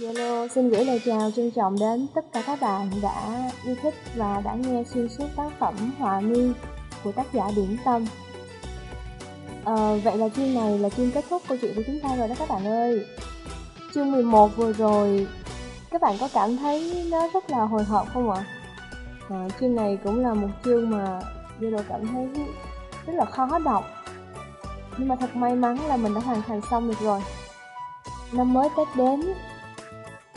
Zalo xin gửi lời chào trân trọng đến tất cả các bạn đã yêu thích và đã nghe xuyên suốt tác phẩm Họa Nghi của tác giả Điển Tâm. À, vậy là chương này là chương kết thúc câu chuyện của chúng ta rồi đó các bạn ơi. Chương 11 vừa rồi, các bạn có cảm thấy nó rất là hồi hộp không ạ? À, chương này cũng là một chương mà Zalo cảm thấy rất là khó đọc. Nhưng mà thật may mắn là mình đã hoàn thành xong được rồi. Năm mới Tết đến,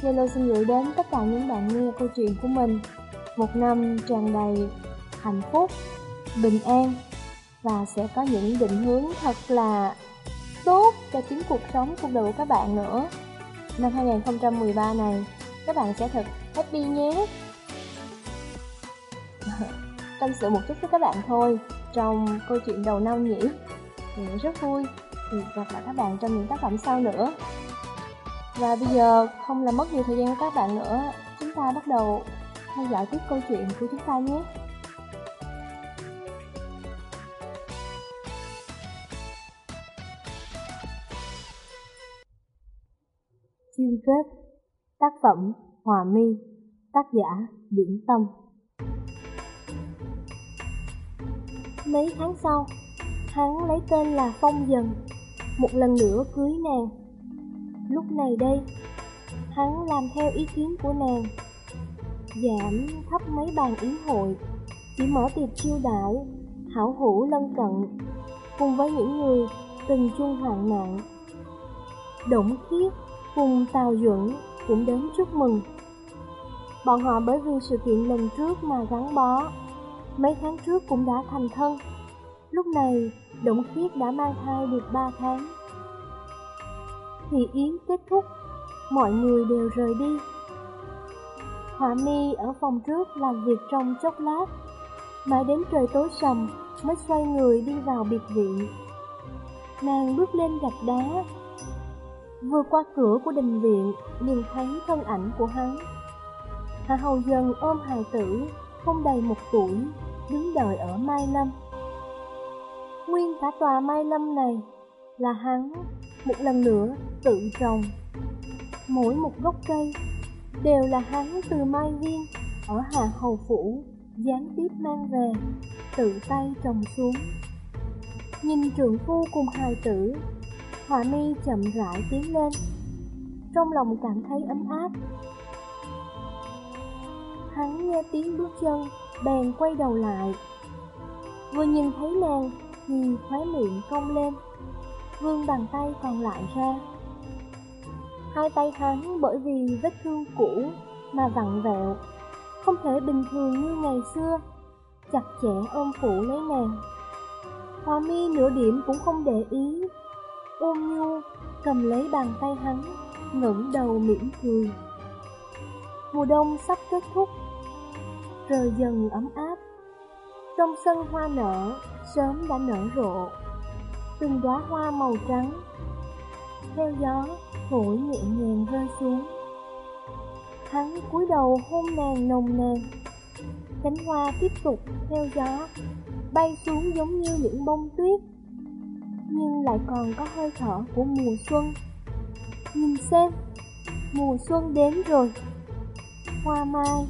Zalo xin gửi đến tất cả những bạn nghe câu chuyện của mình một năm tràn đầy hạnh phúc, bình an và sẽ có những định hướng thật là tốt cho chính cuộc sống cuộc đời của các bạn nữa. Năm 2013 này, các bạn sẽ thật happy nhé. Tâm sự một chút với các bạn thôi trong câu chuyện đầu năm nhỉ. Thì rất vui thì gặp lại các bạn trong những tác phẩm sau nữa. Và bây giờ không làm mất nhiều thời gian của các bạn nữa, chúng ta bắt đầu theo dõi tiếp câu chuyện của chúng ta nhé. Chương kết Tác phẩm Hòa Mi Tác giả Điển Tâm Mấy tháng sau, hắn lấy tên là Phong Dần Một lần nữa cưới nàng Lúc này đây, hắn làm theo ý kiến của nàng, giảm thấp mấy bàn yến hội, chỉ mở tiệc chiêu đãi, hảo hữu lân cận, cùng với những người từng chung hoạn nạn. Động Khiết cùng Tào Duẩn cũng đến chúc mừng. Bọn họ bởi vì sự kiện lần trước mà gắn bó, mấy tháng trước cũng đã thành thân. Lúc này, Động Khiết đã mang thai được 3 tháng thì yến kết thúc, mọi người đều rời đi. Họa mi ở phòng trước làm việc trong chốc lát, mãi đến trời tối sầm mới xoay người đi vào biệt viện. Nàng bước lên gạch đá, vừa qua cửa của đình viện liền thấy thân ảnh của hắn. Hạ hầu dần ôm hài tử, không đầy một tuổi, đứng đợi ở Mai Lâm. Nguyên cả tòa Mai Lâm này là hắn một lần nữa tự trồng. Mỗi một gốc cây đều là hắn từ Mai Viên ở Hà Hầu Phủ gián tiếp mang về, tự tay trồng xuống. Nhìn trượng phu cùng hài tử, Hòa mi chậm rãi tiến lên, trong lòng cảm thấy ấm áp. Hắn nghe tiếng bước chân, bèn quay đầu lại. Vừa nhìn thấy nàng thì khóe miệng cong lên vươn bàn tay còn lại ra. Hai tay hắn bởi vì vết thương cũ mà vặn vẹo, không thể bình thường như ngày xưa, chặt chẽ ôm phủ lấy nàng. Hoa mi nửa điểm cũng không để ý, ôm nhu, cầm lấy bàn tay hắn, ngẩng đầu mỉm cười. Mùa đông sắp kết thúc, trời dần ấm áp. Trong sân hoa nở, sớm đã nở rộ từng đóa hoa màu trắng theo gió, thổi nhẹ nhàng rơi xuống. Hắn cúi đầu hôn nàng nồng nàn. Cánh hoa tiếp tục theo gió, bay xuống giống như những bông tuyết, nhưng lại còn có hơi thở của mùa xuân. Nhìn xem, mùa xuân đến rồi. Hoa mai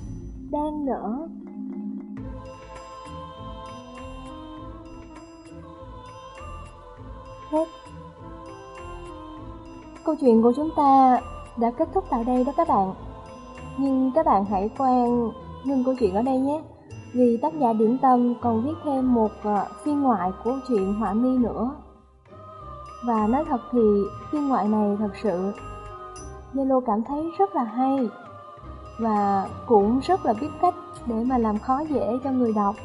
đang nở. Hết. Câu chuyện của chúng ta đã kết thúc tại đây đó các bạn. Nhưng các bạn hãy quan ngưng câu chuyện ở đây nhé. Vì tác giả Điển Tâm còn viết thêm một ờ, phiên ngoại của chuyện Họa Mi nữa. Và nói thật thì phiên ngoại này thật sự Zalo cảm thấy rất là hay và cũng rất là biết cách để mà làm khó dễ cho người đọc.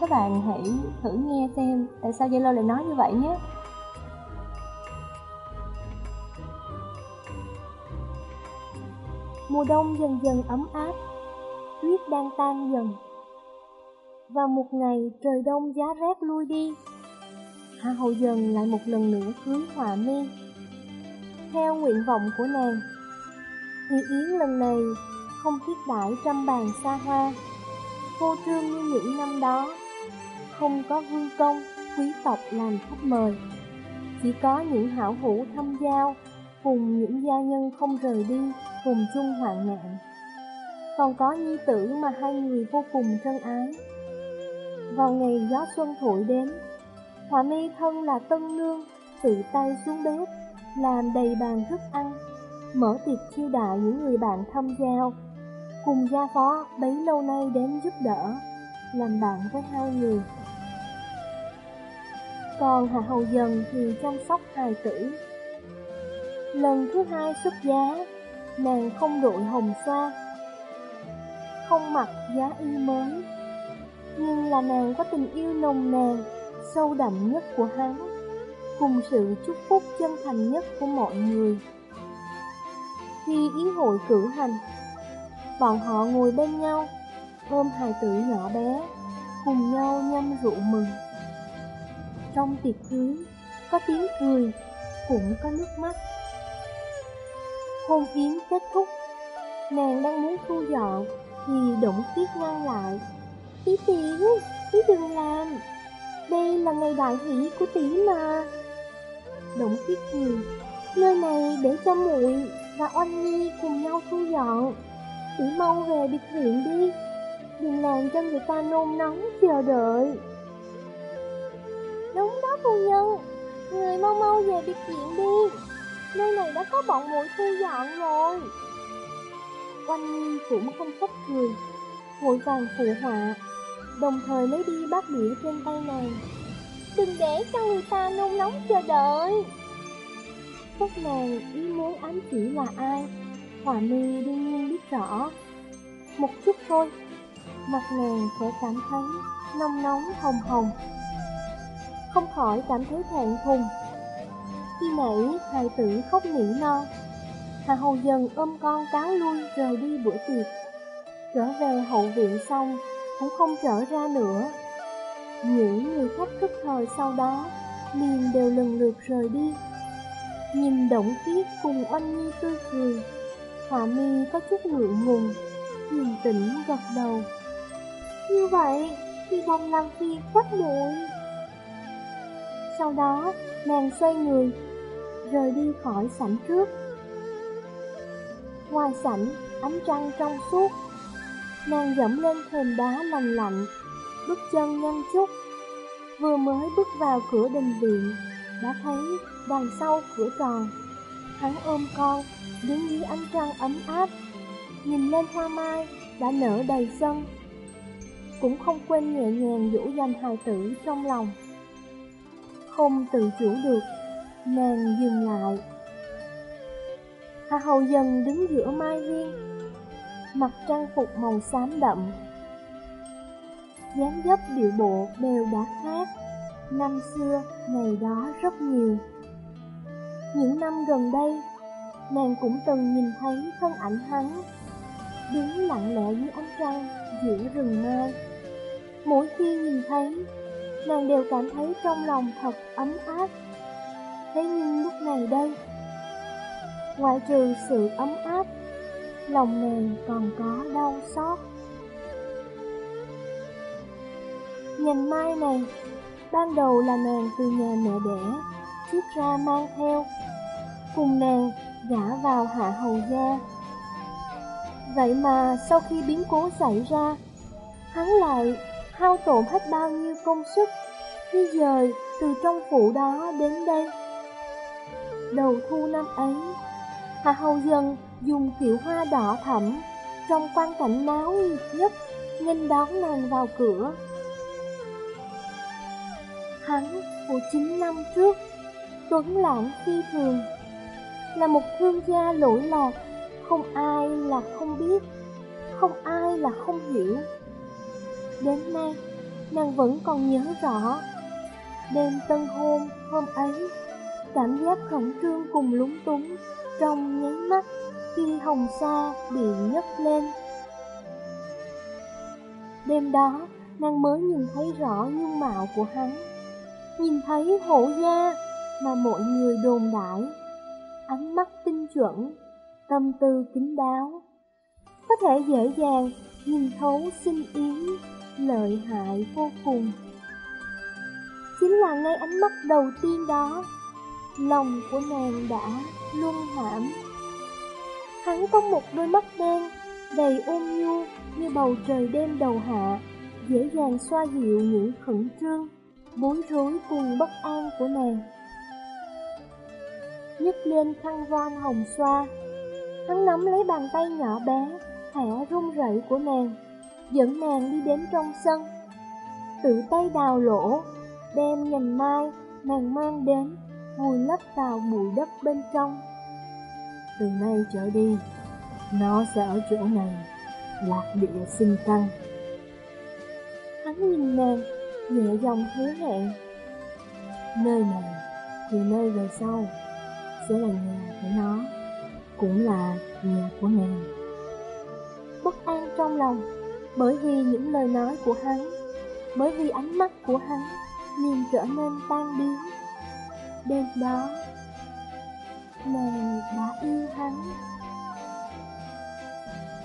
Các bạn hãy thử nghe xem tại sao Zalo lại nói như vậy nhé. Mùa đông dần dần ấm áp, tuyết đang tan dần. Và một ngày trời đông giá rét lui đi, Hạ Hậu Dần lại một lần nữa cưới Hòa Mi. Theo nguyện vọng của nàng, thì Yến lần này không thiết đãi trăm bàn xa hoa, vô trương như những năm đó không có vương công, quý tộc làm khách mời. Chỉ có những hảo hữu thăm giao, cùng những gia nhân không rời đi, cùng chung hoạn nạn. Còn có nhi tử mà hai người vô cùng trân ái. Vào ngày gió xuân thổi đến, hòa mi thân là tân nương, tự tay xuống bếp, làm đầy bàn thức ăn, mở tiệc chiêu đại những người bạn thâm giao, cùng gia phó bấy lâu nay đến giúp đỡ, làm bạn với hai người. Còn Hạ Hầu Dần thì chăm sóc hài tử. Lần thứ hai xuất giá, nàng không đội hồng sa, không mặc giá y mới, nhưng là nàng có tình yêu nồng nàn, sâu đậm nhất của hắn, cùng sự chúc phúc chân thành nhất của mọi người. Khi ý hội cử hành, bọn họ ngồi bên nhau, ôm hài tử nhỏ bé, cùng nhau nhâm rượu mừng. Trong tiệc cưới, có tiếng cười, cũng có nước mắt. Hôn yến kết thúc, nàng đang muốn thu dọn, thì đụng tiết ngăn lại. Tí tiếng, tí đừng làm, đây là ngày đại hỷ của tỷ mà. Đụng tiết cười, nơi này để cho muội và oanh nhi cùng nhau thu dọn. Tỷ mau về biệt viện đi, đừng làm cho người ta nôn nóng chờ đợi. Đúng đó phu nhân, người mau mau về biệt viện đi, nơi này đã có bọn muội thu dọn rồi. Quanh Nhi cũng không khách cười, vội vàng phụ họa, đồng thời lấy đi bát đĩa trên tay nàng. Đừng để cho người ta nôn nóng chờ đợi. Các nàng ý muốn ám chỉ là ai, Hòa mi đương nhiên biết rõ. Một chút thôi, mặt nàng sẽ cảm thấy nông nóng hồng hồng không khỏi cảm thấy thẹn thùng. Khi nãy hài tử khóc nỉ non, Hà Hầu dần ôm con cáo lui rời đi bữa tiệc. Trở về hậu viện xong, cũng không trở ra nữa. Những người khách thức thời sau đó, liền đều lần lượt rời đi. Nhìn động khiết cùng oanh nhi tươi cười, Hạ mi có chút ngượng ngùng, nhìn tỉnh gật đầu. Như vậy, thì đồng làm phiền các muội sau đó, nàng xoay người, rời đi khỏi sảnh trước. Ngoài sảnh, ánh trăng trong suốt, nàng dẫm lên thềm đá lành lạnh, bước chân nhanh chút. Vừa mới bước vào cửa đình viện, đã thấy đằng sau cửa tròn. Hắn ôm con, đứng dưới ánh trăng ấm áp, nhìn lên hoa mai đã nở đầy sân. Cũng không quên nhẹ nhàng dỗ dành hài tử trong lòng. Không tự chủ được, nàng dừng lại. Hà hầu dần đứng giữa mai viên, mặc trang phục màu xám đậm. dáng dấp điệu bộ đều đã khác, năm xưa ngày đó rất nhiều. Những năm gần đây, nàng cũng từng nhìn thấy thân ảnh hắn, đứng lặng lẽ dưới ánh trăng giữa rừng mai. Mỗi khi nhìn thấy, nàng đều cảm thấy trong lòng thật ấm áp. Thế nhưng lúc này đây, ngoại trừ sự ấm áp, lòng nàng còn có đau xót. Nhìn mai này, ban đầu là nàng từ nhà mẹ đẻ, trước ra mang theo, cùng nàng gã vào hạ hầu gia. Vậy mà sau khi biến cố xảy ra, hắn lại hao tổn hết bao nhiêu công sức di dời từ trong phủ đó đến đây. Đầu thu năm ấy, Hạ Hầu Dân dùng kiệu hoa đỏ thẫm trong quan cảnh náo nhiệt nhất nghênh đón nàng vào cửa. Hắn của chín năm trước, tuấn lãng phi thường, là một thương gia lỗi lạc, không ai là không biết, không ai là không hiểu. Đến nay, nàng vẫn còn nhớ rõ Đêm tân hôn hôm ấy Cảm giác khẩn trương cùng lúng túng Trong nháy mắt khi hồng sa bị nhấc lên. Đêm đó nàng mới nhìn thấy rõ dung mạo của hắn. Nhìn thấy hổ da mà mọi người đồn đại. Ánh mắt tinh chuẩn, tâm tư kín đáo. Có thể dễ dàng nhìn thấu sinh yến lợi hại vô cùng. Chính là ngay ánh mắt đầu tiên đó, lòng của nàng đã luân hãm. Hắn có một đôi mắt đen, đầy ôn nhu như bầu trời đêm đầu hạ, dễ dàng xoa dịu những khẩn trương, bối rối cùng bất an của nàng. nhấc lên khăn voan hồng xoa, hắn nắm lấy bàn tay nhỏ bé, khẽ run rẩy của nàng, dẫn nàng đi đến trong sân. Tự tay đào lỗ, đem nhành mai nàng mang đến, vùi lấp vào bụi đất bên trong. Từ nay trở đi, nó sẽ ở chỗ này, lạc địa sinh căn. Hắn nhìn nàng, nhẹ dòng hứa hẹn. Nơi này, thì nơi về sau, sẽ là nhà của nó, cũng là nhà của nàng. Bất an trong lòng, bởi vì những lời nói của hắn, bởi vì ánh mắt của hắn, liền trở nên tan biến. Đêm đó, nàng đã yêu hắn.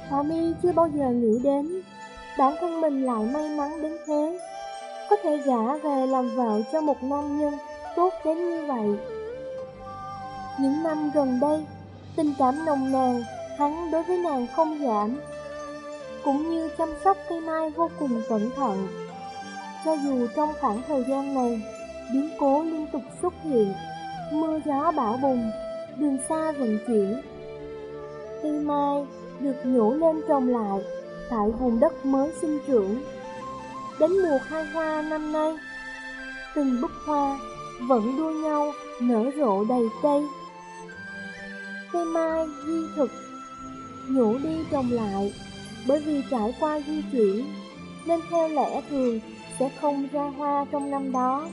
Hòa mi chưa bao giờ nghĩ đến bản thân mình lại may mắn đến thế, có thể gả về làm vợ cho một nam nhân tốt đến như vậy. Những năm gần đây, tình cảm nồng nàn hắn đối với nàng không giảm, cũng như chăm sóc cây mai vô cùng cẩn thận. Cho dù trong khoảng thời gian này, biến cố liên tục xuất hiện, mưa gió bão bùng, đường xa vận chuyển. Cây mai được nhổ lên trồng lại tại vùng đất mới sinh trưởng. Đến mùa khai hoa năm nay, từng bức hoa vẫn đua nhau nở rộ đầy cây. Cây mai di thực, nhổ đi trồng lại, bởi vì trải qua di chuyển, nên theo lẽ thường sẽ không ra hoa trong năm đó.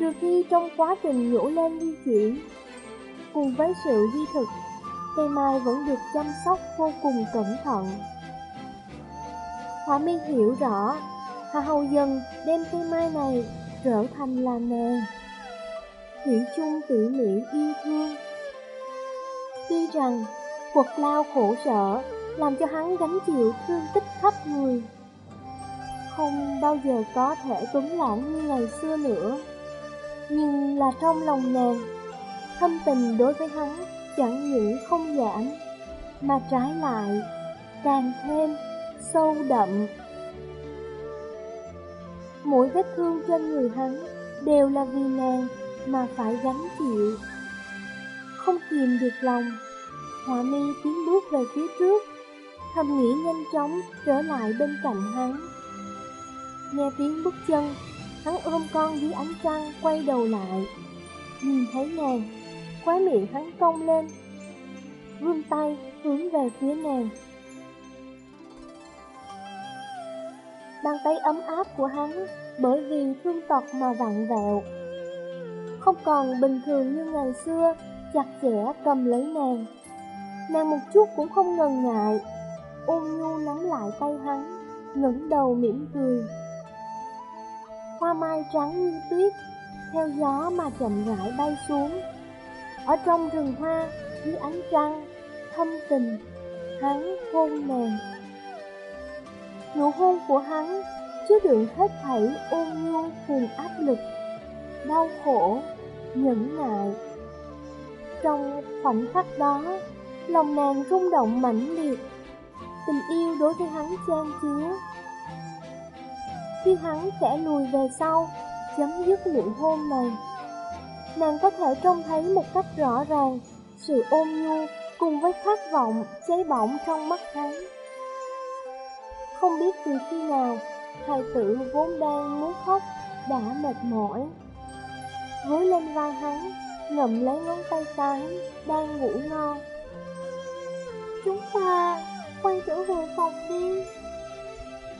Trừ khi trong quá trình nhổ lên di chuyển, cùng với sự di thực, cây mai vẫn được chăm sóc vô cùng cẩn thận. Hỏa mi hiểu rõ, Hà Hầu dần đem cây mai này trở thành là nàng. Thủy chung tỉ mỉ yêu thương. Tuy rằng quật lao khổ sở làm cho hắn gánh chịu thương tích khắp người. Không bao giờ có thể tuấn lãng như ngày xưa nữa. Nhưng là trong lòng nàng, thâm tình đối với hắn chẳng những không giảm, mà trái lại càng thêm sâu đậm. Mỗi vết thương trên người hắn đều là vì nàng mà phải gánh chịu. Không kìm được lòng, hòa mi tiến bước về phía trước, thầm nghĩ nhanh chóng trở lại bên cạnh hắn. Nghe tiếng bước chân, hắn ôm con dưới ánh trăng quay đầu lại, nhìn thấy nàng, khóe miệng hắn cong lên, vươn tay hướng về phía nàng. Bàn tay ấm áp của hắn bởi vì thương tật mà vặn vẹo. Không còn bình thường như ngày xưa, chặt chẽ cầm lấy nàng. Nàng một chút cũng không ngần ngại, ôn nhu nắm lại tay hắn, ngẩng đầu mỉm cười. Hoa mai trắng như tuyết, theo gió mà chậm rãi bay xuống. Ở trong rừng hoa, dưới ánh trăng, thâm tình, hắn hôn nàng. Nụ hôn của hắn chứa đựng hết thảy ôn nhu cùng áp lực, đau khổ, nhẫn nại. Trong khoảnh khắc đó, lòng nàng rung động mãnh liệt, tình yêu đối với hắn chan chứa. Khi hắn sẽ lùi về sau, chấm dứt nụ hôn này, nàng có thể trông thấy một cách rõ ràng sự ôn nhu cùng với khát vọng cháy bỏng trong mắt hắn. Không biết từ khi nào, hài tử vốn đang muốn khóc, đã mệt mỏi. Gối lên vai hắn, ngậm lấy ngón tay cái, đang ngủ ngon. Chúng ta quay trở về phòng đi.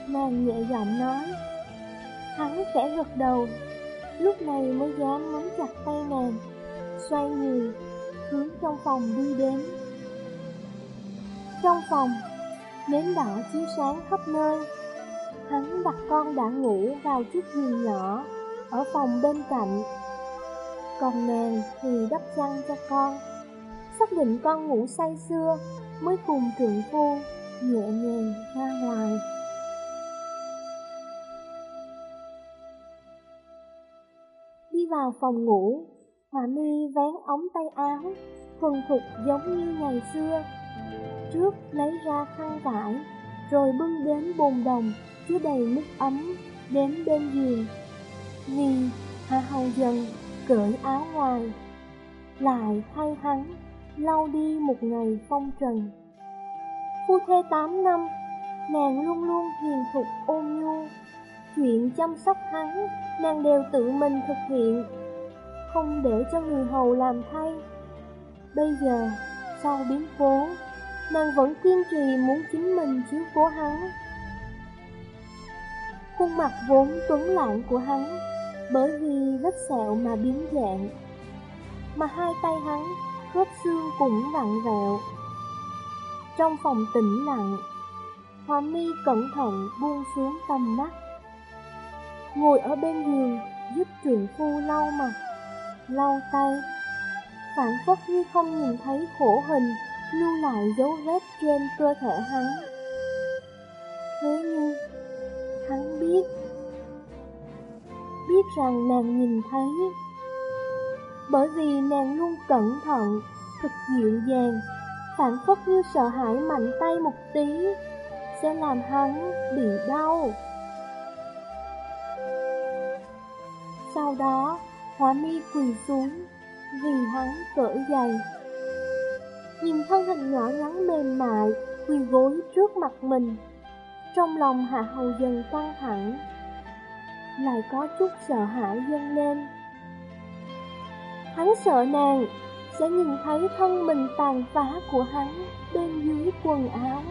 Nàng nhẹ giọng nói. Hắn sẽ gật đầu, lúc này mới dám nắm chặt tay nàng, xoay người, hướng trong phòng đi đến. Trong phòng, nến đỏ chiếu sáng khắp nơi. Hắn đặt con đã ngủ vào chiếc giường nhỏ ở phòng bên cạnh. Còn nàng thì đắp chăn cho con. Xác định con ngủ say sưa mới cùng trượng phu nhẹ nhàng ra ngoài. Vào phòng ngủ, Hòa mi vén ống tay áo, thuần thục giống như ngày xưa. Trước lấy ra khăn vải, rồi bưng đến bồn đồng chứa đầy nước ấm đến bên giường. Vì Hạ Hầu dần cởi áo ngoài, lại thay hắn lau đi một ngày phong trần. Phu thê tám năm, nàng luôn luôn hiền thục ôn nhu. Chuyện chăm sóc hắn, nàng đều tự mình thực hiện, không để cho người hầu làm thay. Bây giờ, sau biến cố, nàng vẫn kiên trì muốn chính mình chiếu cố hắn. Khuôn mặt vốn tuấn lãng của hắn, bởi vì vết sẹo mà biến dạng, mà hai tay hắn khớp xương cũng vặn vẹo. Trong phòng tĩnh lặng, Hoa mi cẩn thận buông xuống tầm mắt. Ngồi ở bên giường, giúp trượng phu lau mặt, lau tay, phản phất như không nhìn thấy khổ hình, lưu lại dấu vết trên cơ thể hắn. Thế nhưng, hắn biết, biết rằng nàng nhìn thấy, bởi vì nàng luôn cẩn thận, thực dịu dàng, phản phất như sợ hãi mạnh tay một tí, sẽ làm hắn bị đau. Sau đó, Hóa mi quỳ xuống, vì hắn cởi giày. Nhìn thân hình nhỏ nhắn mềm mại, quỳ gối trước mặt mình. Trong lòng Hạ Hầu dần căng thẳng, lại có chút sợ hãi dâng lên. Hắn sợ nàng sẽ nhìn thấy thân mình tàn phá của hắn bên dưới quần áo.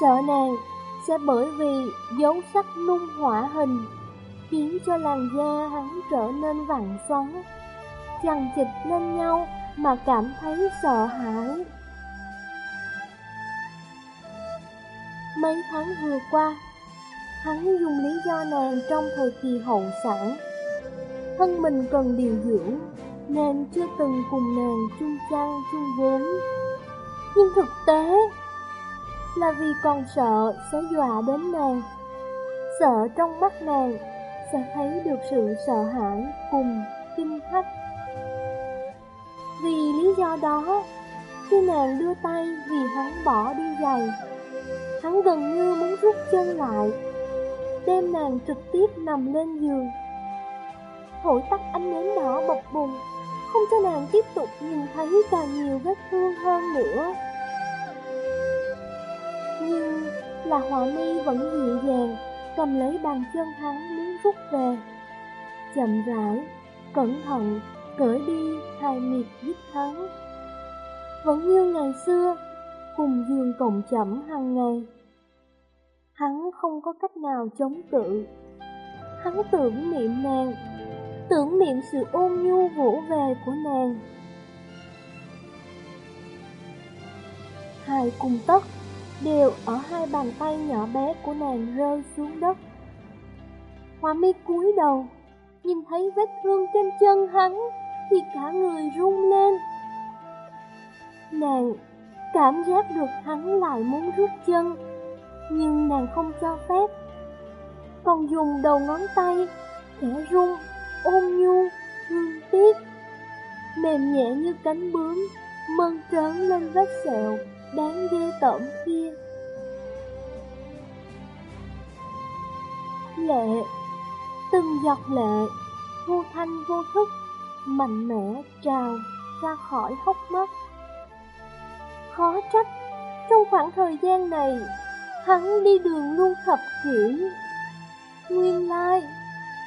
Sợ nàng sẽ bởi vì dấu sắc nung hỏa hình khiến cho làn da hắn trở nên vặn xoắn, chằng chịch lên nhau mà cảm thấy sợ hãi. Mấy tháng vừa qua, hắn dùng lý do nàng trong thời kỳ hậu sản. Thân mình cần điều dưỡng, nên chưa từng cùng nàng chung chăn chung vốn. Nhưng thực tế là vì còn sợ sẽ dọa đến nàng. Sợ trong mắt nàng sẽ thấy được sự sợ hãi cùng kinh hách. Vì lý do đó, khi nàng đưa tay vì hắn bỏ đi giày, hắn gần như muốn rút chân lại, đem nàng trực tiếp nằm lên giường. Thổi tắt ánh nến đỏ bập bùng, không cho nàng tiếp tục nhìn thấy càng nhiều vết thương hơn nữa. Nhưng là họa mi vẫn dịu dàng, cầm lấy bàn chân hắn phúc về. Chậm rãi, cẩn thận, cởi đi hai miệt giúp hắn. Vẫn như ngày xưa, cùng giường cộng chậm hàng ngày. Hắn không có cách nào chống cự. Hắn tưởng niệm nàng, tưởng niệm sự ôn nhu vỗ về của nàng. Hai cùng tất đều ở hai bàn tay nhỏ bé của nàng rơi xuống đất. Hoa mi cúi đầu, nhìn thấy vết thương trên chân hắn thì cả người rung lên. Nàng cảm giác được hắn lại muốn rút chân, nhưng nàng không cho phép. Còn dùng đầu ngón tay, khẽ rung, ôm nhu, hương tiếc, mềm nhẹ như cánh bướm, mơn trớn lên vết sẹo đáng ghê tởm kia. Lệ, từng giọt lệ, vô thanh vô thức, mạnh mẽ trào ra khỏi hốc mắt. Khó trách, trong khoảng thời gian này, hắn đi đường luôn thập kỷ. Nguyên lai,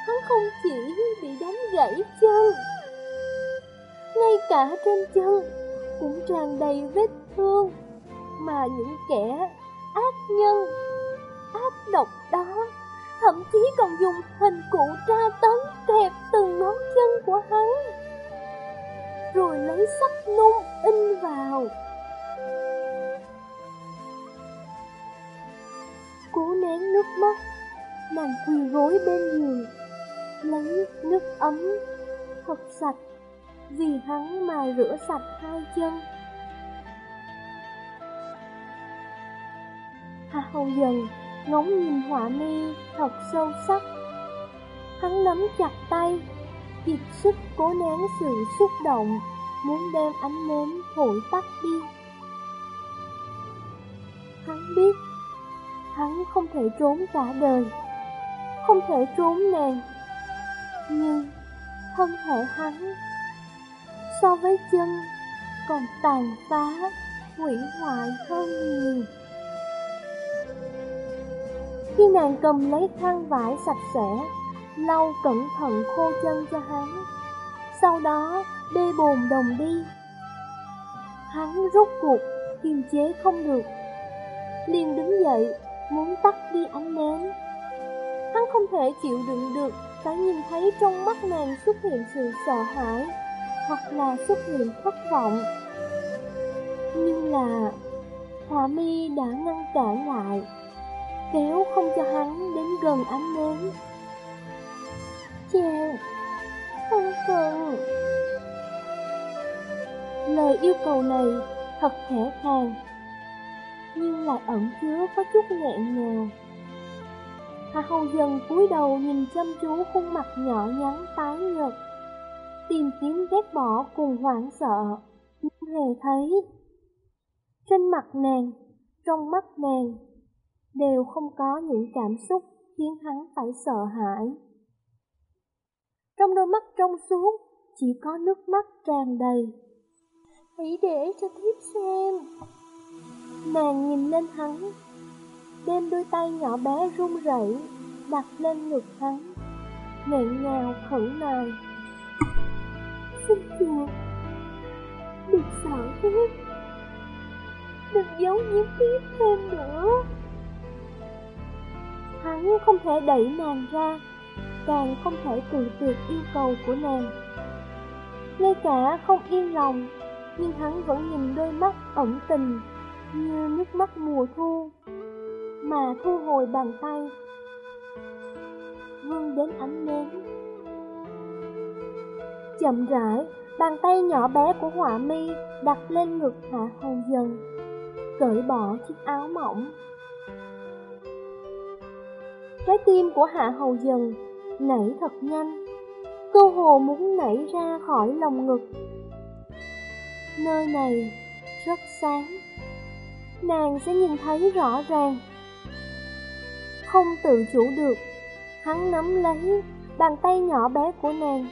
hắn không chỉ bị đánh gãy chân, ngay cả trên chân cũng tràn đầy vết thương mà những kẻ ác nhân, ác độc đó thậm chí còn dùng hình cụ tra tấn kẹp từng ngón chân của hắn, rồi lấy sắc nung in vào. Cố nén nước mắt, nàng quỳ gối bên giường, lấy nước ấm thật sạch, vì hắn mà rửa sạch hai chân. Hà Hầu dần ngóng nhìn họa mi thật sâu sắc. Hắn nắm chặt tay, kiệt sức cố nén sự xúc động, muốn đem ánh nến thổi tắt đi. Hắn biết, hắn không thể trốn cả đời, không thể trốn nàng. Nhưng thân thể hắn so với chân còn tàn phá, hủy hoại hơn nhiều. Khi nàng cầm lấy khăn vải sạch sẽ, lau cẩn thận khô chân cho hắn, sau đó bê bồn đồng đi. Hắn rút cuộc, kiềm chế không được, liền đứng dậy, muốn tắt đi ánh nến. Hắn không thể chịu đựng được phải nhìn thấy trong mắt nàng xuất hiện sự sợ hãi, hoặc là xuất hiện thất vọng. Nhưng là Hòa mi đã ngăn cản lại kéo không cho hắn đến gần ánh nến. Chàng, không cần. Lời yêu cầu này thật khẽ khàng, nhưng lại ẩn chứa có chút nghẹn ngào. Hà Hầu dần cúi đầu nhìn chăm chú khuôn mặt nhỏ nhắn tái nhợt, tìm kiếm ghét bỏ cùng hoảng sợ, nhưng hề thấy. Trên mặt nàng, trong mắt nàng, đều không có những cảm xúc khiến hắn phải sợ hãi. Trong đôi mắt trong suốt, chỉ có nước mắt tràn đầy. Hãy để cho thiếp xem. Nàng nhìn lên hắn, đem đôi tay nhỏ bé run rẩy đặt lên ngực hắn, nghẹn ngào khẩn nài. Xin chuột, đừng sợ thiếp, đừng giấu giếm thiếp thêm nữa. Hắn không thể đẩy nàng ra, càng không thể cự tuyệt yêu cầu của nàng. Ngay cả không yên lòng, nhưng hắn vẫn nhìn đôi mắt ẩn tình như nước mắt mùa thu, mà thu hồi bàn tay, Vương đến ánh nến. Chậm rãi, bàn tay nhỏ bé của họa mi đặt lên ngực hạ hồng dần, cởi bỏ chiếc áo mỏng Trái tim của Hạ Hầu Dần nảy thật nhanh, cơ hồ muốn nảy ra khỏi lòng ngực. Nơi này rất sáng, nàng sẽ nhìn thấy rõ ràng. Không tự chủ được, hắn nắm lấy bàn tay nhỏ bé của nàng,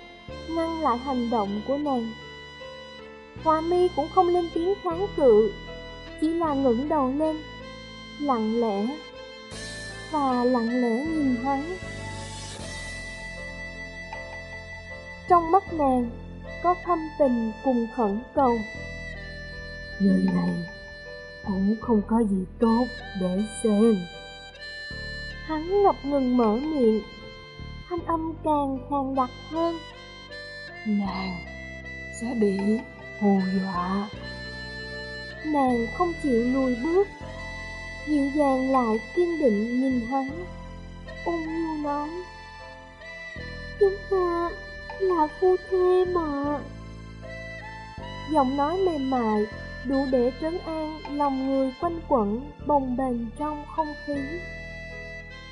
ngăn lại hành động của nàng. Hoa mi cũng không lên tiếng kháng cự, chỉ là ngẩng đầu lên, lặng lẽ và lặng lẽ nhìn hắn. Trong mắt nàng có thâm tình cùng khẩn cầu. Người này cũng không có gì tốt để xem. Hắn ngập ngừng mở miệng, thanh âm càng khàn đặc hơn. Nàng sẽ bị hù dọa. Nàng không chịu lùi bước, dịu dàng lại kiên định nhìn hắn, ôn nhu nói. Chúng ta là phu thê mà. Giọng nói mềm mại, đủ để trấn an lòng người quanh quẩn, bồng bềnh trong không khí.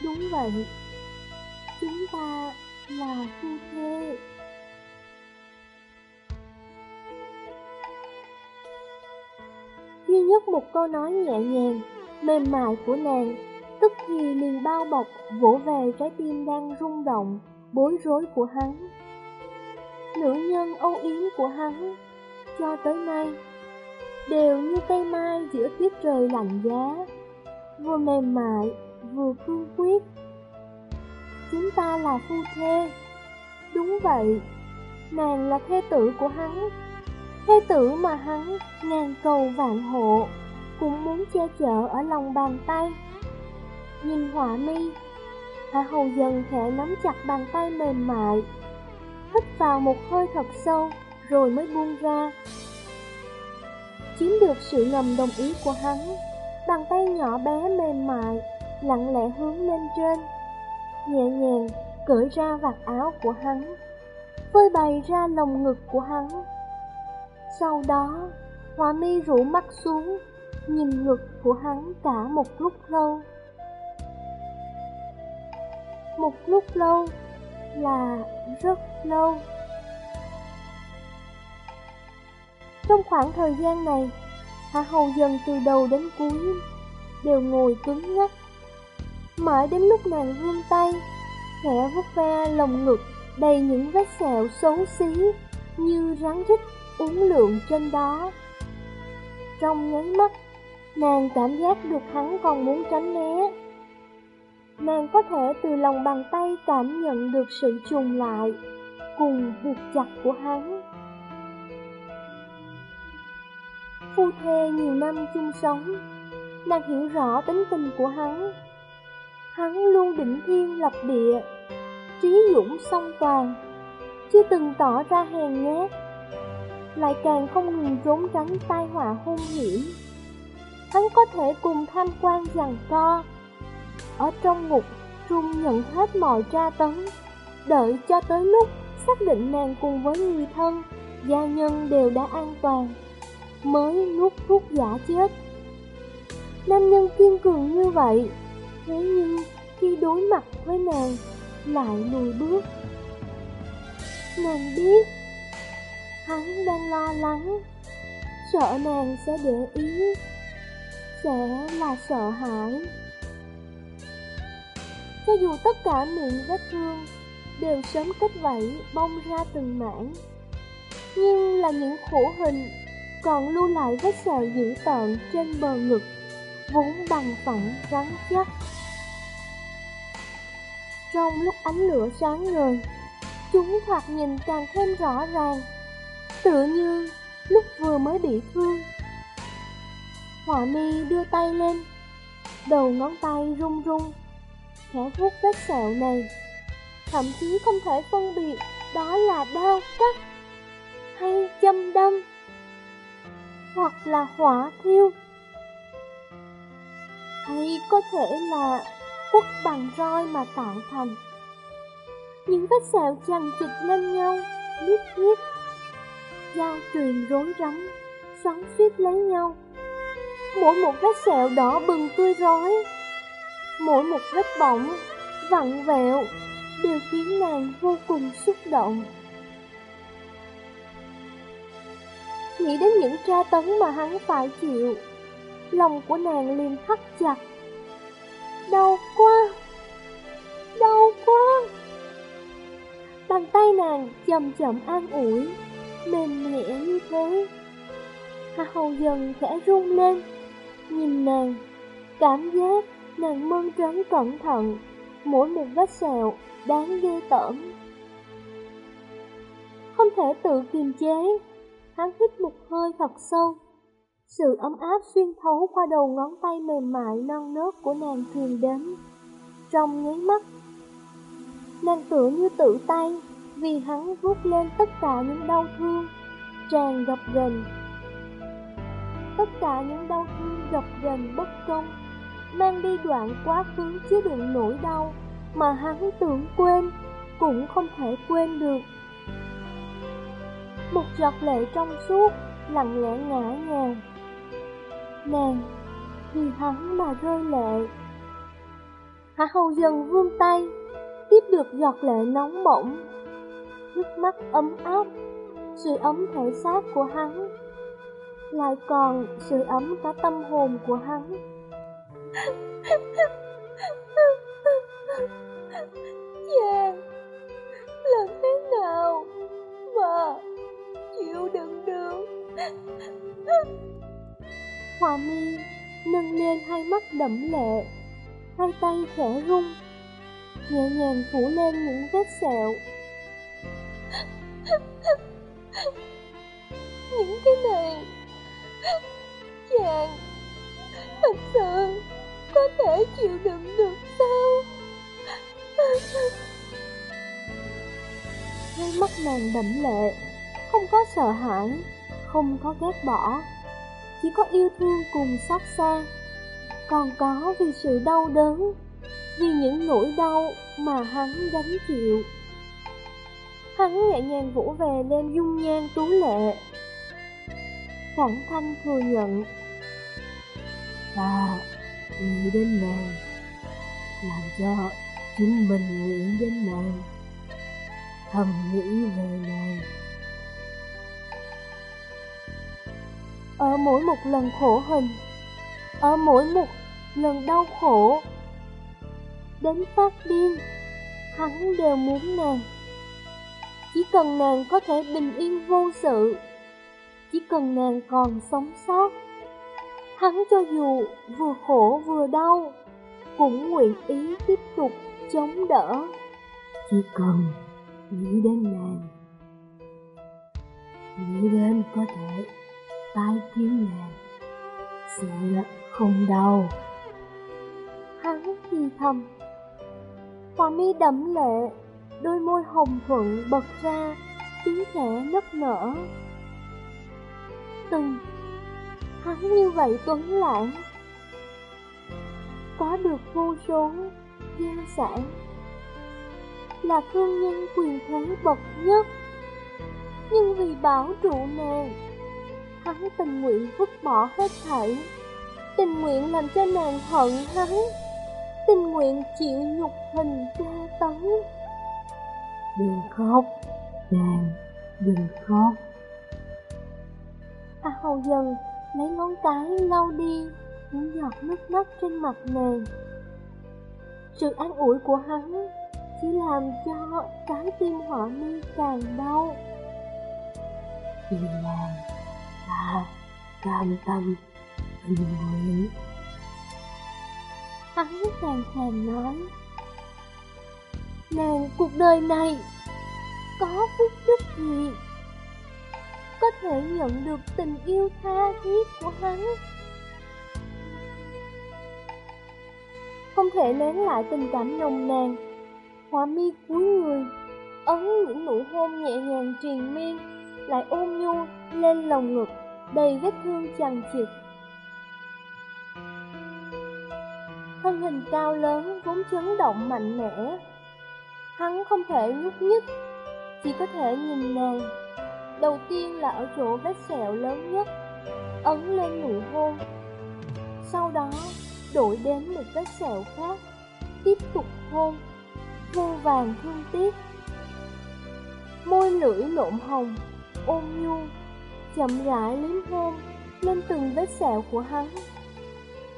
Đúng vậy, chúng ta là phu thê. Duy nhất một câu nói nhẹ nhàng mềm mại của nàng, tức thì liền bao bọc, vỗ về trái tim đang rung động, bối rối của hắn. Nữ nhân âu yếm của hắn, cho tới nay, đều như cây mai giữa tiết trời lạnh giá, vừa mềm mại, vừa cương quyết. Chúng ta là phu thê, đúng vậy, nàng là thê tử của hắn, thê tử mà hắn ngàn cầu vạn hộ cũng muốn che chở ở lòng bàn tay. Nhìn họa mi, họa Hầu dần khẽ nắm chặt bàn tay mềm mại, hít vào một hơi thật sâu rồi mới buông ra. Chiếm được sự ngầm đồng ý của hắn, bàn tay nhỏ bé mềm mại, lặng lẽ hướng lên trên, nhẹ nhàng cởi ra vạt áo của hắn, phơi bày ra lồng ngực của hắn. Sau đó, Hòa mi rủ mắt xuống, nhìn ngực của hắn cả một lúc lâu. Một lúc lâu là rất lâu. Trong khoảng thời gian này, Hạ Hầu dần từ đầu đến cuối đều ngồi cứng nhắc, Mãi đến lúc nàng vươn tay, khẽ vuốt ve lồng ngực đầy những vết sẹo xấu xí như rắn rít uống lượng trên đó. Trong nháy mắt, nàng cảm giác được hắn còn muốn tránh né. Nàng có thể từ lòng bàn tay cảm nhận được sự trùng lại cùng buộc chặt của hắn. Phu thê nhiều năm chung sống, nàng hiểu rõ tính tình của hắn. Hắn luôn định thiên lập địa, trí dũng song toàn, chưa từng tỏ ra hèn nhát, lại càng không ngừng trốn tránh tai họa hung hiểm. Hắn có thể cùng tham quan giằng co, ở trong ngục trung nhận hết mọi tra tấn, đợi cho tới lúc xác định nàng cùng với người thân, gia nhân đều đã an toàn, mới nuốt thuốc giả chết. Nam nhân kiên cường như vậy, thế nhưng khi đối mặt với nàng, lại lùi bước. Nàng biết, hắn đang lo lắng, sợ nàng sẽ để ý, sẽ là sợ hãi. Cho dù tất cả miệng vết thương đều sớm kết vảy bong ra từng mảng, nhưng là những khổ hình còn lưu lại vết sẹo dữ tợn trên bờ ngực, vốn bằng phẳng rắn chắc. Trong lúc ánh lửa sáng ngời, chúng thoạt nhìn càng thêm rõ ràng, tự như lúc vừa mới bị thương. Họa mi đưa tay lên, đầu ngón tay run run, khẽ vuốt vết sẹo này, thậm chí không thể phân biệt đó là đau cắt hay châm đâm, hoặc là hỏa thiêu, hay có thể là quất bằng roi mà tạo thành. Những vết sẹo chằng chịt lên nhau, liếc liếc, giao truyền rối rắm, xoắn suýt lấy nhau. Mỗi một vết sẹo đỏ bừng tươi rói, mỗi một vết bỏng, vặn vẹo, đều khiến nàng vô cùng xúc động. Nghĩ đến những tra tấn mà hắn phải chịu, lòng của nàng liền thắt chặt. Đau quá Đau quá Bàn tay nàng chậm chậm an ủi Mềm nhẹ như thế. Hạ hầu dần khẽ run lên Nhìn nàng Cảm giác nàng mơn trớn cẩn thận Mỗi một vết sẹo đáng ghê tởm. Không thể tự kiềm chế Hắn hít một hơi thật sâu. Sự ấm áp xuyên thấu qua đầu ngón tay mềm mại non nớt của nàng truyền đến. Trong nháy mắt, nàng tựa như tự tay vì hắn vuốt lên tất cả những đau thương, tràn gập ghềnh. Tất cả những đau thương gập ghềnh bất công, mang đi đoạn quá khứ chứa đựng nỗi đau mà hắn tưởng quên, cũng không thể quên được. Một giọt lệ trong suốt, lặng lẽ ngã nhàng nàng vì hắn mà rơi lệ. Hạ hầu dần vươn tay, tiếp được giọt lệ nóng bỏng, nước mắt ấm áp, sự ấm thể xác của hắn, lại còn sự ấm cả tâm hồn của hắn. Chàng, làm thế nào mà chịu đựng được? Hòa mi nâng lên hai mắt đẫm lệ, hai tay khẽ rung, nhẹ nhàng phủ lên những vết sẹo. Những cái này, chàng thật sự có thể chịu đựng được sao? đôi mắt nàng đẫm lệ, không có sợ hãi, không có ghét bỏ chỉ có yêu thương cùng xót xa, còn có vì sự đau đớn, vì những nỗi đau mà hắn gánh chịu. Hắn nhẹ nhàng vỗ về lên dung nhan tú lệ, thẳng thanh thừa nhận. Ta nghĩ đến nàng, làm cho chính mình nghĩ đến nàng, thầm nghĩ về nàng. ở mỗi một lần khổ hình, ở mỗi một lần đau khổ. Đến phát điên, hắn đều muốn nàng. Chỉ cần nàng có thể bình yên vô sự, chỉ cần nàng còn sống sót, hắn cho dù vừa khổ vừa đau, cũng nguyện ý tiếp tục chống đỡ. Chỉ cần nghĩ đến nàng, nghĩ đến có thể tái kiến nàng, sẽ không đau. Hắn thì thầm. Hòa mi đẫm lệ, đôi môi hồng thuận bật ra, tiếng khẽ nức nở. Từng, hắn như vậy tuấn lãng, có được vô số Duyên sản, là thương nhân quyền thế bậc nhất. Nhưng vì bảo trụ nàng, hắn tình nguyện vứt bỏ hết thảy, tình nguyện làm cho nàng hận hắn, tình nguyện chịu nhục hình tra tấn. Đừng khóc, nàng, đừng khóc. A Hầu dần lấy ngón cái lau đi những giọt nước mắt trên mặt nàng. Sự an ủi của hắn chỉ làm cho trái tim họa mi càng đau. Vì nàng, ta cam tâm tình nguyện. Hắn càng càng nói, nàng cuộc đời này có phúc đức gì? Có thể nhận được tình yêu tha thiết của hắn. Không thể nén lại tình cảm nồng nàn, Hoa mi cúi người, ấn những nụ hôn nhẹ nhàng triền miên, lại ôm nhu lên lòng ngực, đầy vết thương chằng chịt. Thân hình cao lớn vốn chấn động mạnh mẽ, hắn không thể nhúc nhích, chỉ có thể nhìn nàng. Đầu tiên là ở chỗ vết sẹo lớn nhất, ấn lên nụ hôn. Sau đó, đổi đến một vết sẹo khác, tiếp tục hôn. Vô vàng thương tiếc. Môi lưỡi lộn hồng, ôm nhu. Chậm rãi liếm hôn lên từng vết sẹo của hắn.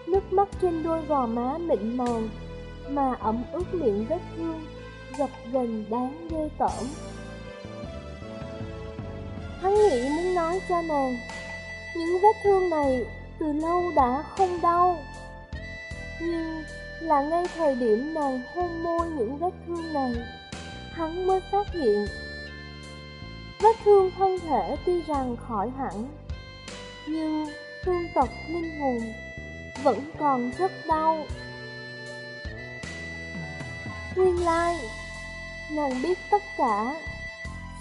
Nước mắt trên đôi gò má mịn màng Mà ẩm ướt miệng vết thương Dập gần đáng ghê tởm. Hắn nghĩ muốn nói cho nàng Những vết thương này từ lâu đã không đau Nhưng là ngay thời điểm nàng hôn môi những vết thương này, hắn mới phát hiện. Vết thương thân thể tuy rằng khỏi hẳn, nhưng thương tật linh hồn vẫn còn rất đau. Nguyên lai, nàng biết tất cả,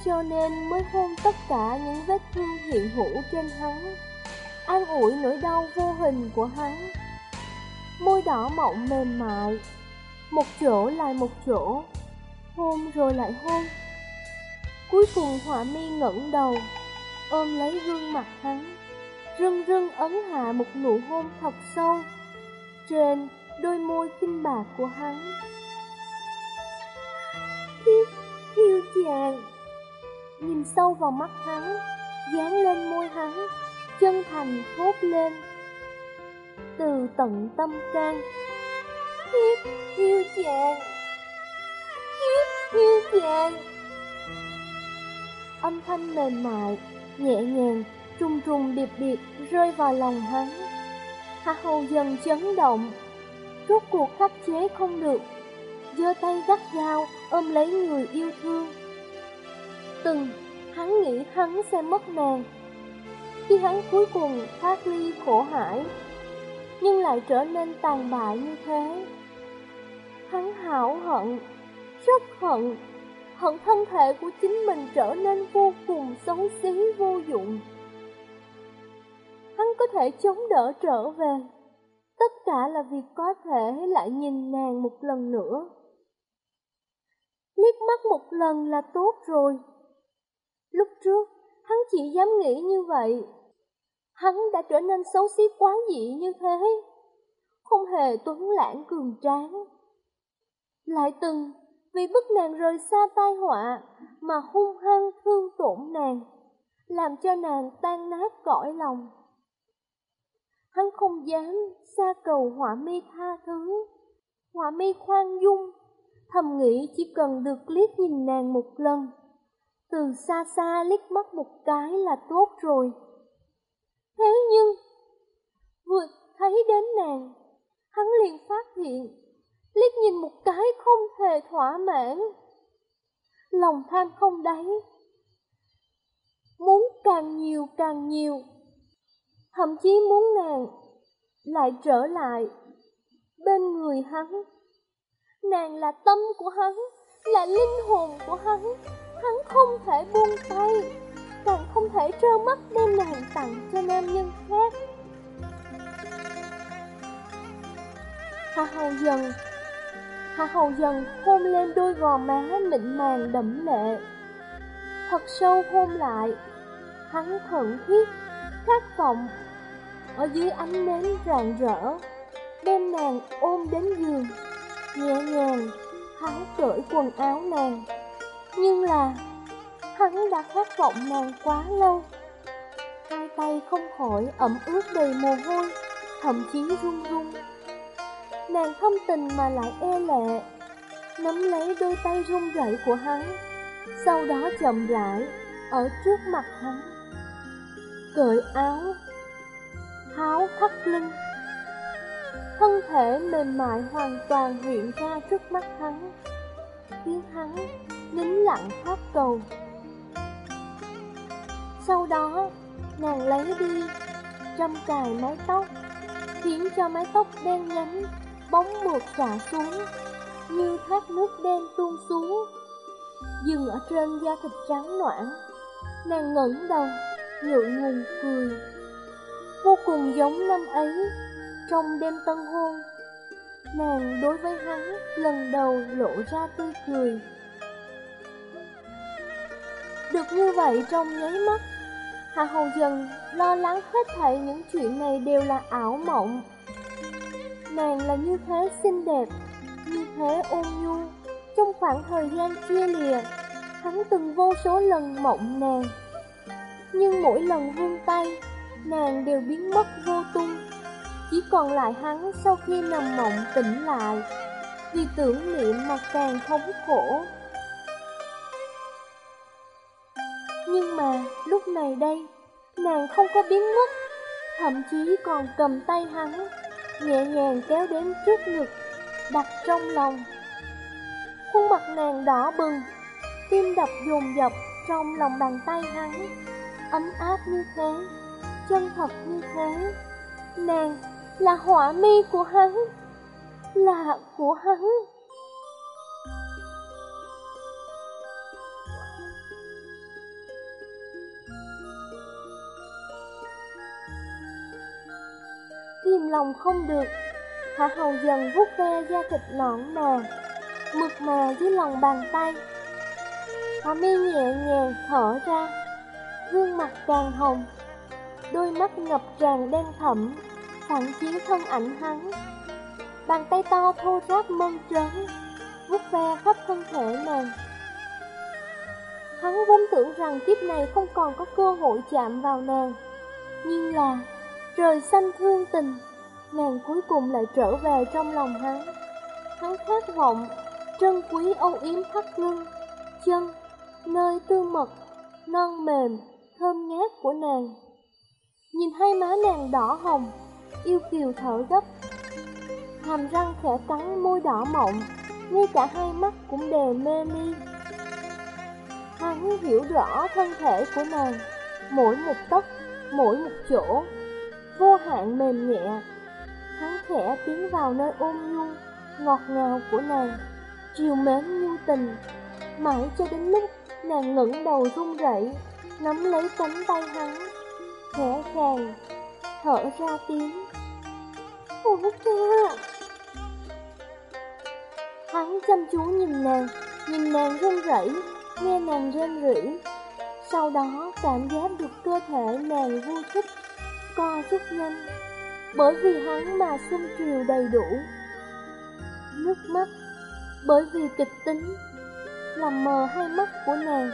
cho nên mới hôn tất cả những vết thương hiện hữu trên hắn, an ủi nỗi đau vô hình của hắn. Môi đỏ mọng mềm mại, một chỗ lại một chỗ, hôn rồi lại hôn. Cuối cùng họa mi ngẩng đầu, ôm lấy gương mặt hắn, rưng rưng ấn hạ một nụ hôn thật sâu trên đôi môi kinh bạc của hắn. Thiết, yêu chàng, nhìn sâu vào mắt hắn, dán lên môi hắn, chân thành thốt lên. Từ tận tâm can thiết yêu chàng thiết yêu chàng. Âm thanh mềm mại, nhẹ nhàng, trùng trùng điệp điệp rơi vào lòng hắn. Hạ hầu dần chấn động Rốt cuộc khắc chế không được. Giơ tay gắt gao ôm lấy người yêu thương. Từng hắn nghĩ hắn sẽ mất nàng Khi hắn cuối cùng thoát ly khổ hải nhưng lại trở nên tàn bại như thế. Hắn hảo hận, rất hận, hận thân thể của chính mình trở nên vô cùng xấu xí vô dụng. Hắn có thể chống đỡ trở về, tất cả là vì có thể lại nhìn nàng một lần nữa. Liếc mắt một lần là tốt rồi. Lúc trước, hắn chỉ dám nghĩ như vậy hắn đã trở nên xấu xí quá dị như thế, không hề tuấn lãng cường tráng. Lại từng vì bức nàng rời xa tai họa mà hung hăng thương tổn nàng, làm cho nàng tan nát cõi lòng, Hắn không dám xa cầu họa mi tha thứ. Họa mi khoan dung, thầm nghĩ chỉ cần được liếc nhìn nàng một lần. Từ xa xa liếc mắt một cái là tốt rồi. Thế nhưng, vừa thấy đến nàng, hắn liền phát hiện, liếc nhìn một cái không hề thỏa mãn. Lòng tham không đáy, muốn càng nhiều càng nhiều, thậm chí muốn nàng lại trở lại bên người hắn. Nàng là tâm của hắn, là linh hồn của hắn, hắn không thể buông tay, càng không thể trơ mắt đem nàng tặng cho nam nhân khác. Hoa hầu dần Hoa hầu dần hôn lên đôi gò má mịn màng đẫm lệ Thật sâu hôn lại Hắn thận thiết, khát vọng Ở dưới ánh nến rạng rỡ Đem nàng ôm đến giường Nhẹ nhàng Hắn cởi quần áo nàng nhưng là Hắn đã khát vọng nàng quá lâu. Hai tay không khỏi ẩm ướt đầy mồ hôi, Thậm chí run run. Nàng thâm tình mà lại e lệ, Nắm lấy đôi tay run rẩy của hắn, Sau đó chậm rãi Ở trước mặt hắn. Cởi áo Tháo thắt lưng. Thân thể mềm mại hoàn toàn hiện ra trước mắt hắn. Khiến hắn nín lặng phát cầu Sau đó nàng lấy đi Trăm cài mái tóc Khiến cho mái tóc đen nhánh bóng mượt xả xuống, như thác nước đen tuôn xuống, dừng ở trên da thịt trắng noãn. Nàng ngẩng đầu, ngượng ngùng cười, vô cùng giống năm ấy, trong đêm tân hôn. Nàng đối với hắn lần đầu lộ ra tươi cười. Được như vậy trong nháy mắt, Hạ Hầu Dần lo lắng hết thảy những chuyện này đều là ảo mộng. Nàng là như thế xinh đẹp, như thế ôn nhu. Trong khoảng thời gian chia lìa, hắn từng vô số lần mộng nàng. Nhưng mỗi lần vươn tay, nàng đều biến mất vô tung. Chỉ còn lại hắn sau khi nằm mộng tỉnh lại, vì tưởng niệm mà càng thống khổ. Nhưng mà lúc này đây, nàng không có biến mất, thậm chí còn cầm tay hắn nhẹ nhàng kéo đến trước ngực, đặt trong lòng. Khuôn mặt nàng đỏ bừng, tim đập dồn dập trong lòng bàn tay hắn, ấm áp như thế, chân thật như thế. Nàng là họa mi của hắn, là của hắn. kìm lòng không được. Hạ hầu dần vuốt ve da thịt nõn nà, mượt mà dưới lòng bàn tay. Hạ mi nhẹ nhàng thở ra, gương mặt càng hồng, đôi mắt ngập tràn đen thẫm, phản chiếu thân ảnh hắn. Bàn tay to thô ráp mơn trớn, vuốt ve khắp thân thể nàng. Hắn vốn tưởng rằng kiếp này không còn có cơ hội chạm vào nàng, nhưng là Trời xanh thương tình, nàng cuối cùng lại trở về trong lòng hắn. Hắn khát vọng, trân quý âu yếm thắt lưng, chân, nơi tư mật, non mềm, thơm ngát của nàng. Nhìn hai má nàng đỏ hồng, yêu kiều thở gấp. Hàm răng khẽ cắn môi đỏ mọng, ngay cả hai mắt cũng đều mê ly. Hắn hiểu rõ thân thể của nàng, mỗi một tấc, mỗi một chỗ vô hạn mềm nhẹ. Hắn khẽ tiến vào nơi ôm nhu, ngọt ngào của nàng, chiều mến nhu tình, mãi cho đến lúc nàng ngẩng đầu run rẩy, nắm lấy cánh tay hắn, khẽ khàng, thở ra tiếng. Ôi cha! Hắn chăm chú nhìn nàng, nhìn nàng run rẩy, nghe nàng rên rỉ. Sau đó cảm giác được cơ thể nàng vui thích co rút nhanh, bởi vì hắn mà xuân triều đầy đủ. Nước mắt, bởi vì kịch tính, làm mờ hai mắt của nàng.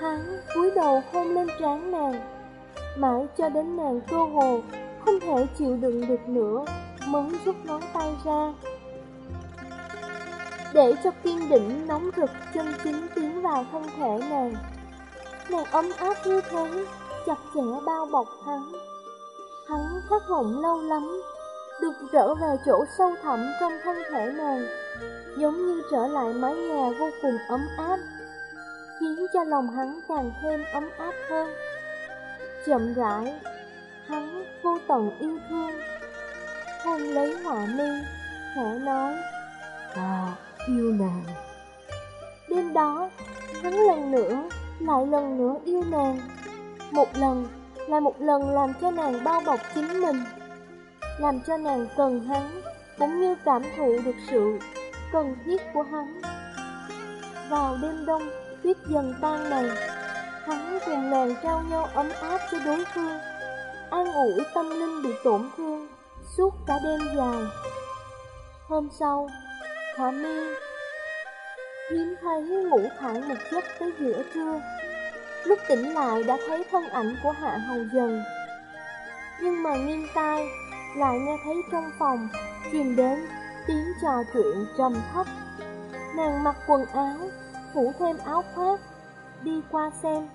Hắn cúi đầu hôn lên trán nàng, mãi cho đến nàng cơ hồ không thể chịu đựng được nữa, muốn rút ngón tay ra. Để cho kiên định nóng rực chân chính tiến vào thân thể nàng. Nàng ấm áp như thế, chặt chẽ bao bọc hắn. Hắn thất vọng lâu lắm, được trở về chỗ sâu thẳm trong thân thể nàng, giống như trở lại mái nhà vô cùng ấm áp, khiến cho lòng hắn càng thêm ấm áp hơn. Chậm rãi, vô tận yêu thương, hôn lấy họa mi, khẽ nói, ta yêu nàng. Đêm đó, hắn lần nữa, lại lần nữa yêu nàng, một lần, lại một lần làm cho nàng bao bọc chính mình làm cho nàng cần hắn, cũng như cảm thụ được sự cần thiết của hắn. Vào đêm đông, tuyết dần tan này, hắn cùng nàng trao nhau ấm áp cho đối phương, an ủi tâm linh bị tổn thương suốt cả đêm dài. Hôm sau, Hỏa mi hiếm thấy ngủ thẳng một giấc tới giữa trưa. Lúc tỉnh lại đã thấy thân ảnh của Hạ Hầu Dần. Nhưng mà nghiêng tai, lại nghe thấy trong phòng truyền đến tiếng trò chuyện trầm thấp. Nàng mặc quần áo, phủ thêm áo khoác, đi qua xem.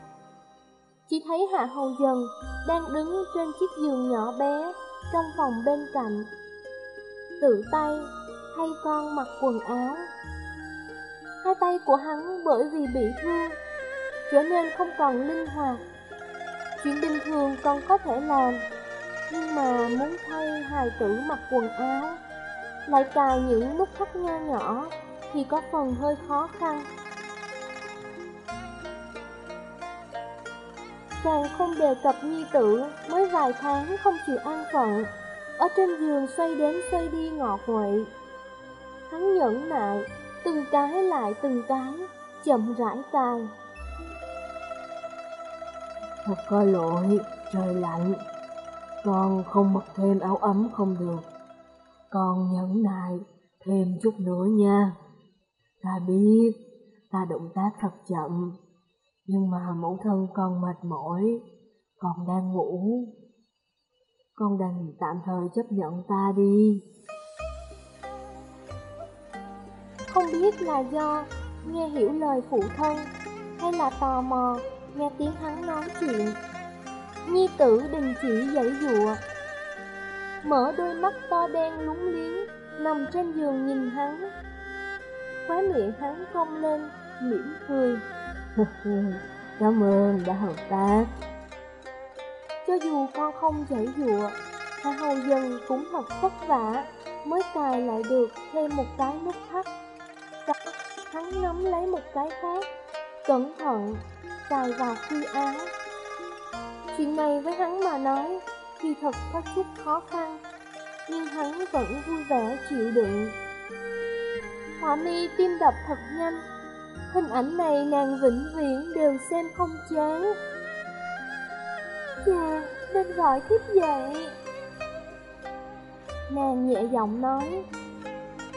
Chỉ thấy Hạ Hầu Dần đang đứng trên chiếc giường nhỏ bé trong phòng bên cạnh. Tự tay thay con mặc quần áo. Hai tay của hắn bởi vì bị thương, trở nên không còn linh hoạt. Chuyện bình thường còn có thể làm, nhưng mà muốn thay hài tử mặc quần áo Lại cài những nút thắt nho nhỏ Thì có phần hơi khó khăn Càng không đề cập nhi tử Mới vài tháng không chịu an phận. Ở trên giường xoay đến xoay đi ngọt nguậy Hắn nhẫn nại Từng cái lại từng cái Chậm rãi cài. Thật có lỗi Trời lạnh. Con không mặc thêm áo ấm không được. Con nhẫn nại thêm chút nữa nha. Ta biết, ta động tác thật chậm, nhưng mà mẫu thân con mệt mỏi, con đang ngủ. Con đành tạm thời chấp nhận ta đi. Không biết là do nghe hiểu lời phụ thân hay là tò mò nghe tiếng hắn nói chuyện Nhi tử đình chỉ dãy dụa Mở đôi mắt to đen lúng liếng Nằm trên giường nhìn hắn Khóe miệng hắn cong lên mỉm cười Cảm ơn đã hợp tác. Cho dù con không chảy dụa Hạ hầu dần cũng thật vất vả Mới cài lại được thêm một cái nút thắt. Hắn nắm lấy một cái khác Cẩn thận cài vào khuy áo Chuyện này với hắn mà nói thì thật có chút khó khăn, nhưng hắn vẫn vui vẻ chịu đựng. Hỏa mi tim đập thật nhanh, hình ảnh này nàng vĩnh viễn đều xem không chán. Chà, nên gọi tiếp dậy. Nàng nhẹ giọng nói,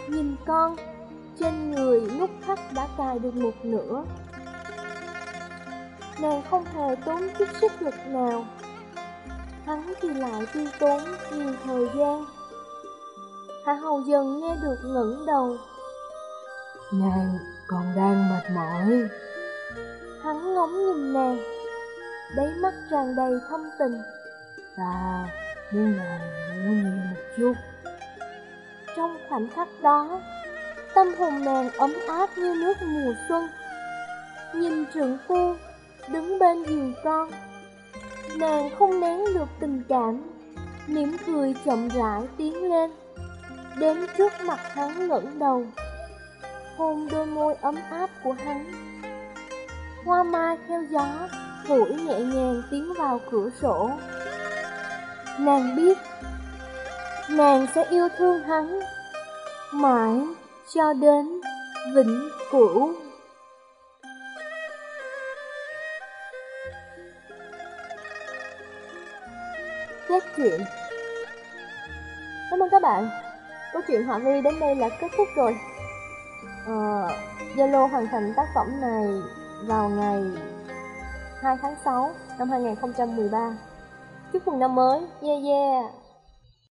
nhìn con, trên người nút thắt đã cài được một nửa nàng không hề tốn chút sức lực nào. Hắn thì lại tiêu tốn nhiều thời gian. Hạ hầu dần nghe được ngẩng đầu. Nàng còn đang mệt mỏi. Hắn ngóng nhìn nàng, đáy mắt tràn đầy thâm tình. Ta muốn nàng ngủ nhiều một chút. Trong khoảnh khắc đó, tâm hồn nàng ấm áp như nước mùa xuân. Nhìn trưởng phu đứng bên giường con. Nàng không nén được tình cảm, mỉm cười chậm rãi tiến lên, đến trước mặt hắn ngẩng đầu, hôn đôi môi ấm áp của hắn. Hoa mai theo gió, thổi nhẹ nhàng tiến vào cửa sổ. Nàng biết, nàng sẽ yêu thương hắn, mãi cho đến vĩnh cửu. Kết chuyện Cảm ơn các bạn Câu chuyện Họa Vi đến đây là kết thúc rồi Ờ, Zalo uh, hoàn thành tác phẩm này vào ngày 2 tháng 6 năm 2013 Chúc mừng năm mới. Yeah yeah.